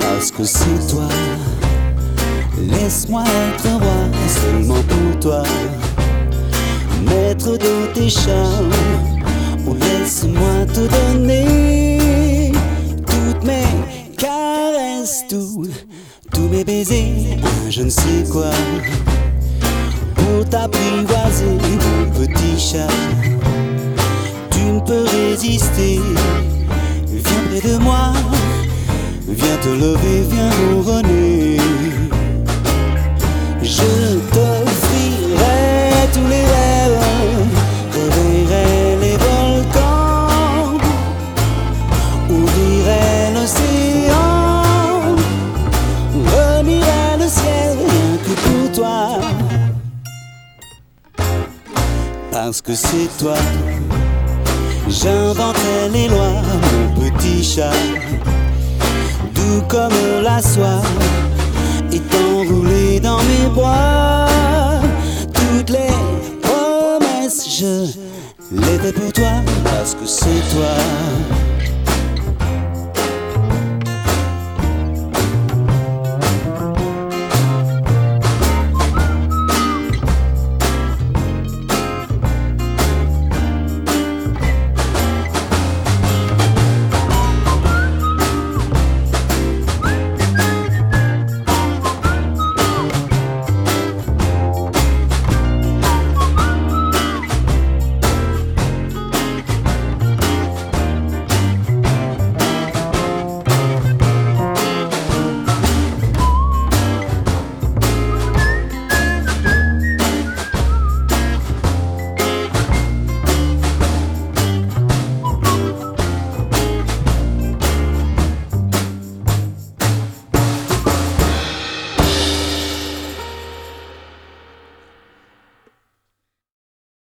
Parce que c'est toi, laisse-moi être roi seulement pour toi, maître de tes charmes, ou oh, laisse-moi te donner toutes mes caresses, tout, tous mes baisers, je ne sais quoi, pour t'apprivoiser, mon petit chat. Viens près de moi, viens te lever, viens ronronner. Je t'offrirai tous les rêves, réveillerai les volcans, ouvrirai l'océan, renirai le ciel rien que pour toi. Parce que c'est toi, j'inventerai les lois, mon petit chat, doux comme la soie est enroulé dans mes bras. Toutes les promesses, je les fais pour toi, parce que c'est toi.